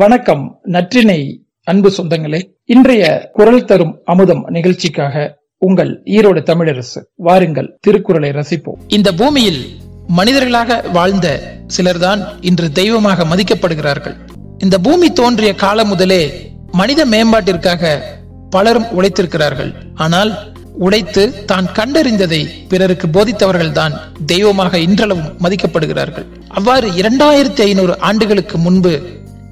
வணக்கம் நற்றினை அன்பு சொந்தங்களே. இன்றைய குரல் தரும் அமுதம் நிகழ்ச்சிக்காக உங்கள் ஈரோடு தமிழரசு வாருங்கள் திருக்குறளை ரசிப்போம். இந்த பூமியில் மனிதர்களாக வாழ்ந்த சிலர்தான் இன்று தெய்வமாக மதிக்கப்படுகிறார்கள். இந்த பூமி தோன்றிய காலம் முதலே மனித மேம்பாட்டிற்காக பலரும் உழைத்திருக்கிறார்கள். ஆனால் உழைத்து தான் கண்டறிந்ததை பிறருக்கு போதித்தவர்கள் தான் தெய்வமாக இன்றளவும் மதிக்கப்படுகிறார்கள். அவ்வாறு இரண்டாயிரத்தி ஐநூறு ஆண்டுகளுக்கு முன்பு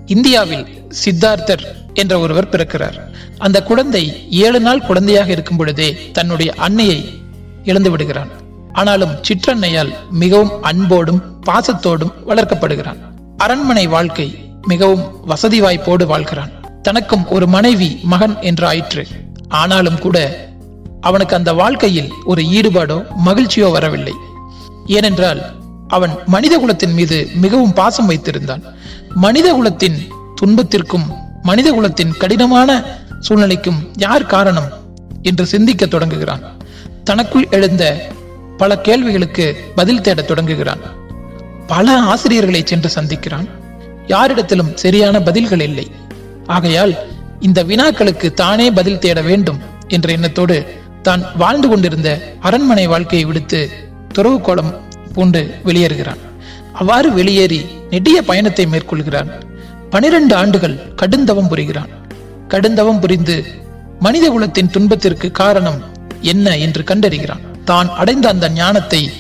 இந்தியாவில் சித்தார்த்தர் என்ற ஒருவர் பிறக்கிறார். அந்த குழந்தை ஏழு நாள் குழந்தையாக இருக்கும் பொழுதே தன்னுடைய அன்னையை இழந்து விடுகிறான். ஆனாலும் சிற்றன்னையால் மிகவும் அன்போடும் பாசத்தோடும் வளர்க்கப்படுகிறான். அரண்மனை வாழ்க்கை மிகவும் வசதி வாய்ப்போடு வாழ்கிறான். தனக்கும் ஒரு மனைவி மகன் என்று ஆயிற்று. ஆனாலும் கூட அவனுக்கு அந்த வாழ்க்கையில் ஒரு ஈடுபாடோ மகிழ்ச்சியோ வரவில்லை. ஏனென்றால் அவன் மனித குலத்தின் மீது மிகவும் பாசம் வைத்திருந்தான். மனித குலத்தின் துன்பத்திற்கும் மனித குலத்தின் கடினமான சூழ்நிலைக்கும் யார் காரணம் என்று சிந்திக்க தொடங்குகிறான். தனக்குள் எழுந்த பல கேள்விகளுக்கு பதில் தேட தொடங்குகிறான். பல ஆசிரியர்களை சென்று சந்திக்கிறான். யாரிடத்திலும் சரியான பதில்கள் இல்லை. ஆகையால் இந்த வினாக்களுக்கு தானே பதில் தேட வேண்டும் என்ற எண்ணத்தோடு தான் வாழ்ந்து கொண்டிருந்த அரண்மனை வாழ்க்கையை விடுத்து துறவு கோலம் பூண்டு வெளியேறுகிறான். அவ்வாறு வெளியேறி நெடிய பயணத்தை மேற்கொள்கிறான். பனிரெண்டு ஆண்டுகள் கடுந்தவம் புரிகிறான். கடுந்தவம் புரிந்து மனித குலத்தின் துன்பத்திற்கு காரணம் என்ன என்று கண்டறிகிறான். தான் அடைந்த அந்த ஞானத்தை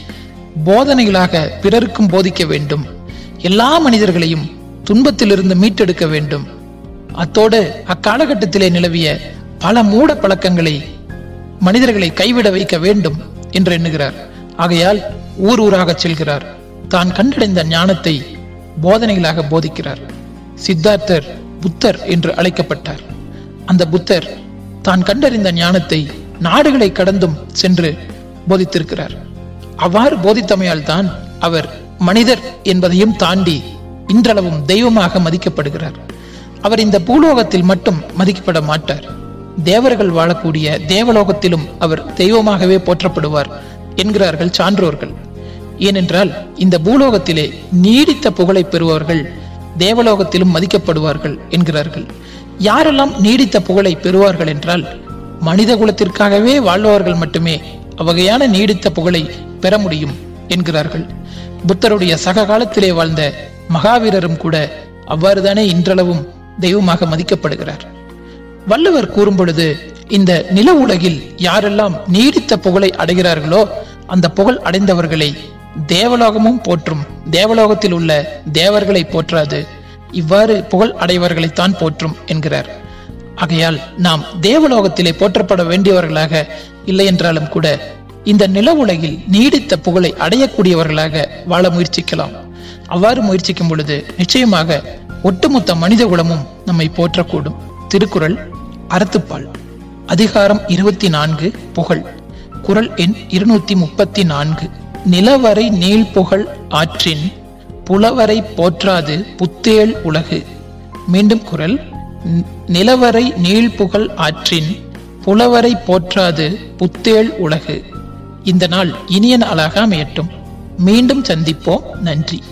போதனைகளாக பிறருக்கும் போதிக்க வேண்டும். எல்லா மனிதர்களையும் துன்பத்திலிருந்து மீட்டெடுக்க வேண்டும். அத்தோடு அக்காலகட்டத்திலே நிலவிய பல மூட பழக்கங்களை மனிதர்களை கைவிட வைக்க வேண்டும் என்று எண்ணுகிறார். ஆகையால் ஊர் ஊராக செல்கிறார். தான் கண்டடைந்த ஞானத்தை போதனைகளாக போதிக்கிறார். சித்தார்த்தர் புத்தர் என்று அழைக்கப்பட்டார். அந்த புத்தர் தான் கண்டறிந்த ஞானத்தை நாடுகளை கடந்தும் சென்று போதித்திருக்கிறார். அவ்வாறு போதித்தமையால் தான் அவர் மனிதர் என்பதையும் தாண்டி இன்றளவும் தெய்வமாக மதிக்கப்படுகிறார். அவர் இந்த பூலோகத்தில் மட்டும் மதிக்கப்பட மாட்டார். தேவர்கள் வாழக்கூடிய தேவலோகத்திலும் அவர் தெய்வமாகவே போற்றப்படுவார் என்கிறார்கள் சான்றோர்கள். ஏனென்றால் இந்த பூலோகத்திலே நீடித்த புகழை பெறுவார்கள் தேவலோகத்திலும் மதிக்கப்படுவார்கள் என்கிறார்கள். யாரெல்லாம் நீடித்த புகழை பெறுவார்கள் என்றால் மனித குலத்திற்காகவே வாழ்பவர்கள் மட்டுமே அவ்வகையான நீடித்த புகழை பெற முடியும் என்கிறார்கள். புத்தருடைய சக காலத்திலே வாழ்ந்த மகாவீரரும் கூட அவ்வாறுதானே இன்றளவும் தெய்வமாக மதிக்கப்படுகிறார். வள்ளுவர் கூறும் பொழுது இந்த நில உலகில் யாரெல்லாம் நீடித்த புகழை அடைகிறார்களோ அந்த புகழ் அடைந்தவர்களை தேவலோகமும் போற்றும். தேவலோகத்தில் உள்ள தேவர்களை போற்றாது. இவ்வாறு புகழ் அடைவர்களைத்தான் போற்றும் என்கிறார். ஆகையால் நாம் தேவலோகத்திலே போற்றப்பட வேண்டியவர்களாக இல்லை என்றாலும் கூட இந்த நில உலகில் நீடித்த புகழை அடையக்கூடியவர்களாக வாழ முயற்சிக்கலாம். அவ்வாறு முயற்சிக்கும் பொழுது நிச்சயமாக ஒட்டுமொத்த மனித குலமும் நம்மை போற்றக்கூடும். திருக்குறள் அறத்துப்பால். அதிகாரம் இருபத்தி நான்கு புகழ். குரல் எண் இருநூத்தி முப்பத்தி நான்கு. நிலவரை நீள் புகழ் ஆற்றின் புலவரை போற்றாது புத்தேள் உலகு. மீண்டும் குரல் நிலவரை நீள் புகழ் ஆற்றின் புலவரை போற்றாது புத்தேள் உலகு. இந்த நாள் இனிய நாளாக அமையட்டும். மீண்டும் சந்திப்போம். நன்றி.